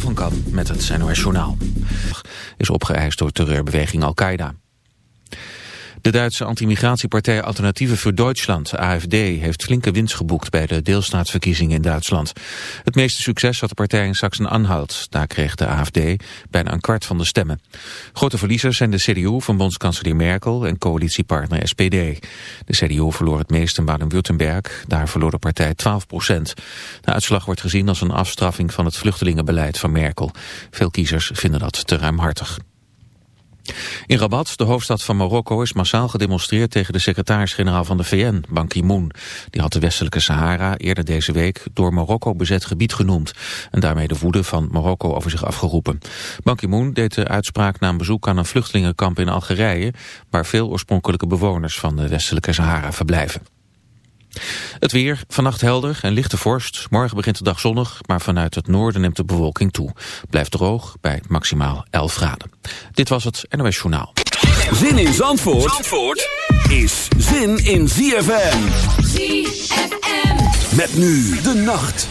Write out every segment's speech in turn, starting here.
Van Kan met het NOS Journaal. Is opgeëist door terreurbeweging Al-Qaeda. De Duitse antimigratiepartij Alternatieve voor Duitsland, AFD, heeft flinke winst geboekt bij de deelstaatsverkiezingen in Duitsland. Het meeste succes had de partij in Sachsen-Anhalt. Daar kreeg de AFD bijna een kwart van de stemmen. Grote verliezers zijn de CDU van bondskanselier Merkel en coalitiepartner SPD. De CDU verloor het meest in Baden-Württemberg. Daar verloor de partij 12 procent. De uitslag wordt gezien als een afstraffing van het vluchtelingenbeleid van Merkel. Veel kiezers vinden dat te ruimhartig. In Rabat, de hoofdstad van Marokko, is massaal gedemonstreerd tegen de secretaris-generaal van de VN, Ban Ki-moon. Die had de westelijke Sahara eerder deze week door Marokko bezet gebied genoemd en daarmee de woede van Marokko over zich afgeroepen. Ban Ki-moon deed de uitspraak na een bezoek aan een vluchtelingenkamp in Algerije, waar veel oorspronkelijke bewoners van de westelijke Sahara verblijven. Het weer, vannacht helder en lichte vorst. Morgen begint de dag zonnig, maar vanuit het noorden neemt de bewolking toe. Blijft droog bij maximaal 11 graden. Dit was het NOS Journaal. Zin in Zandvoort, Zandvoort is zin in ZFM. ZFM. Met nu de nacht.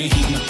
Him.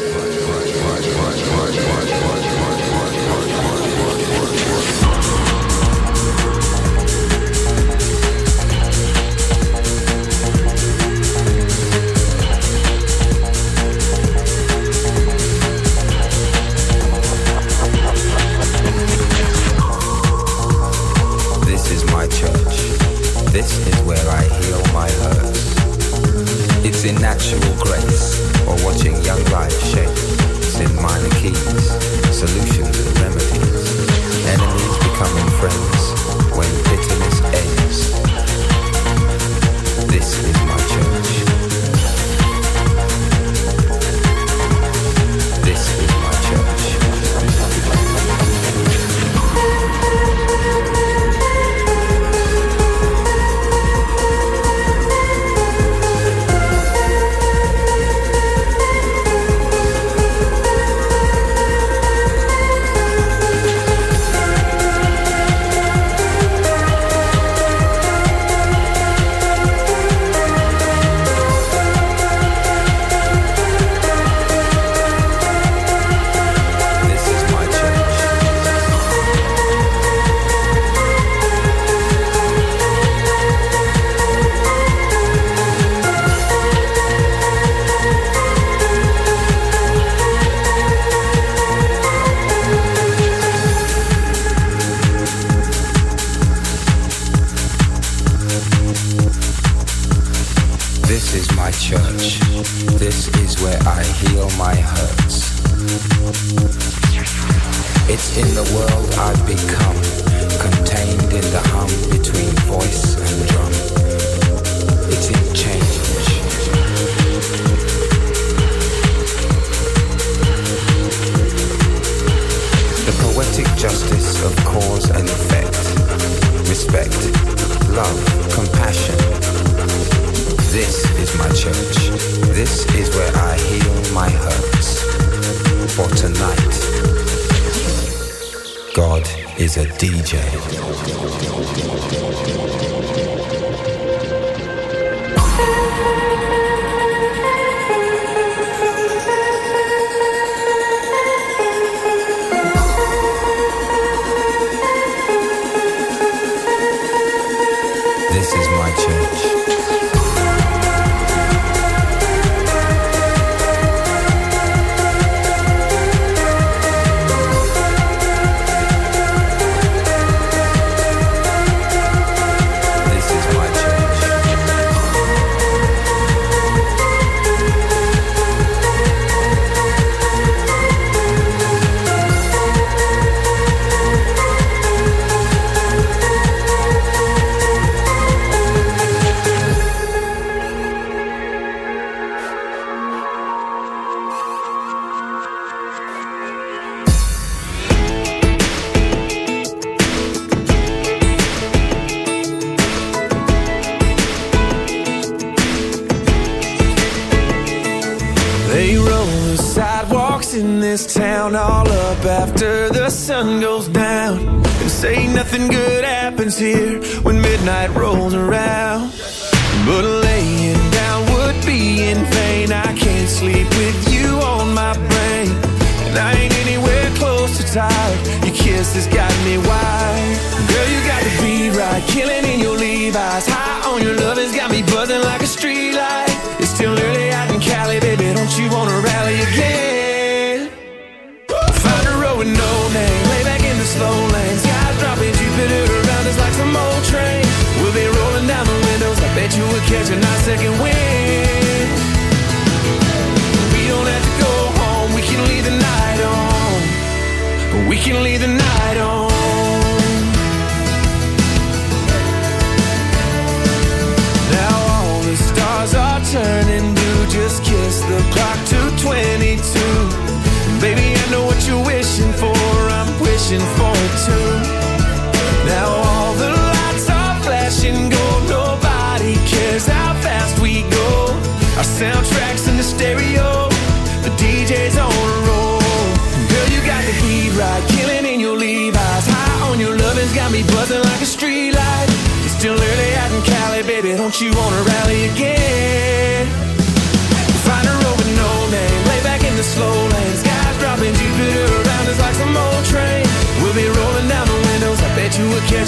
sexual grace or watching young lives shape in minor keys, solutions and remedies, enemies becoming friends.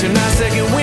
Imagine I second wind.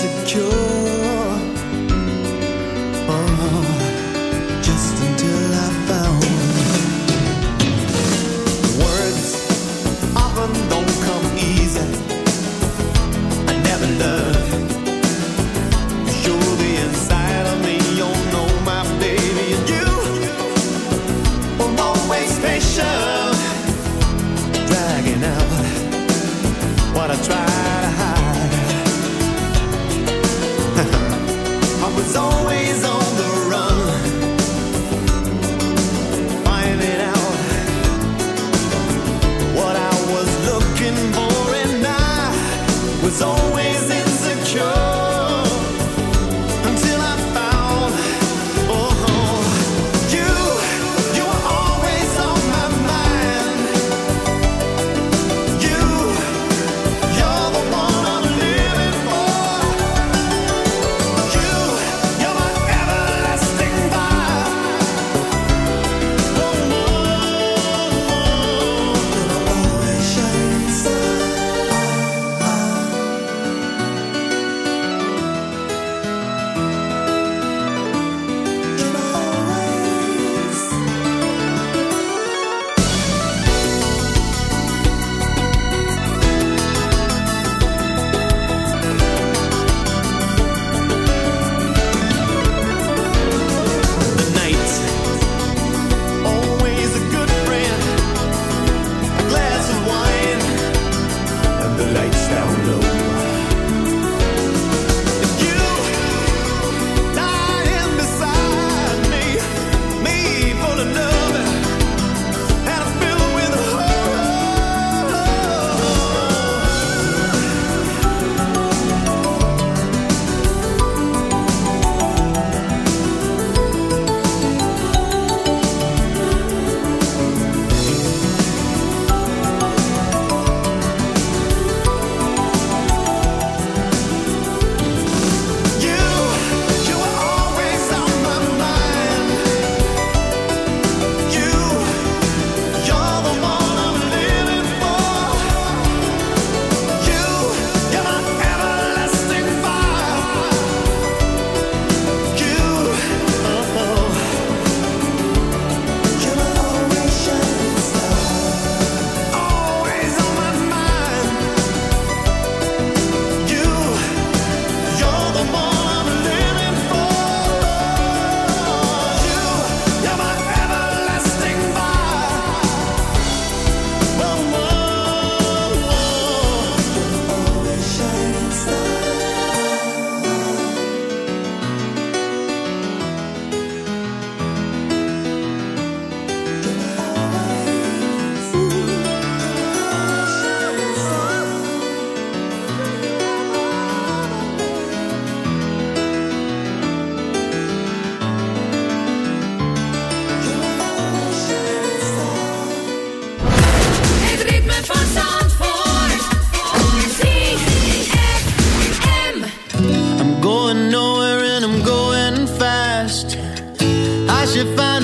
insecure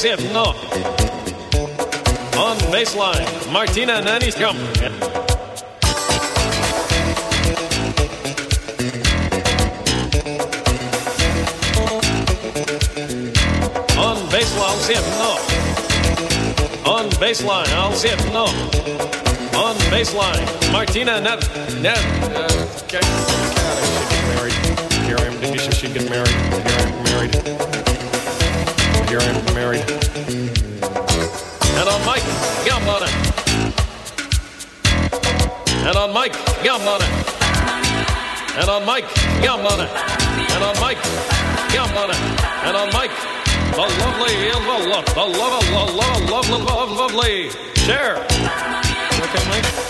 Sif, no. On baseline, Martina Nanny's come. On baseline, Sif, no. On baseline, no. On baseline, Martina Nev. Nev. Uh, okay. God, I should get married. Here I am, Denisha, she get married here in from Mary. And on Mike gum on it. And on Mike gum on it. And on Mike Gambana. And on Mike Gambana. And on Mike, the lovely, the love, the love, the love, love, love, lovely. Share. Okay, Mike.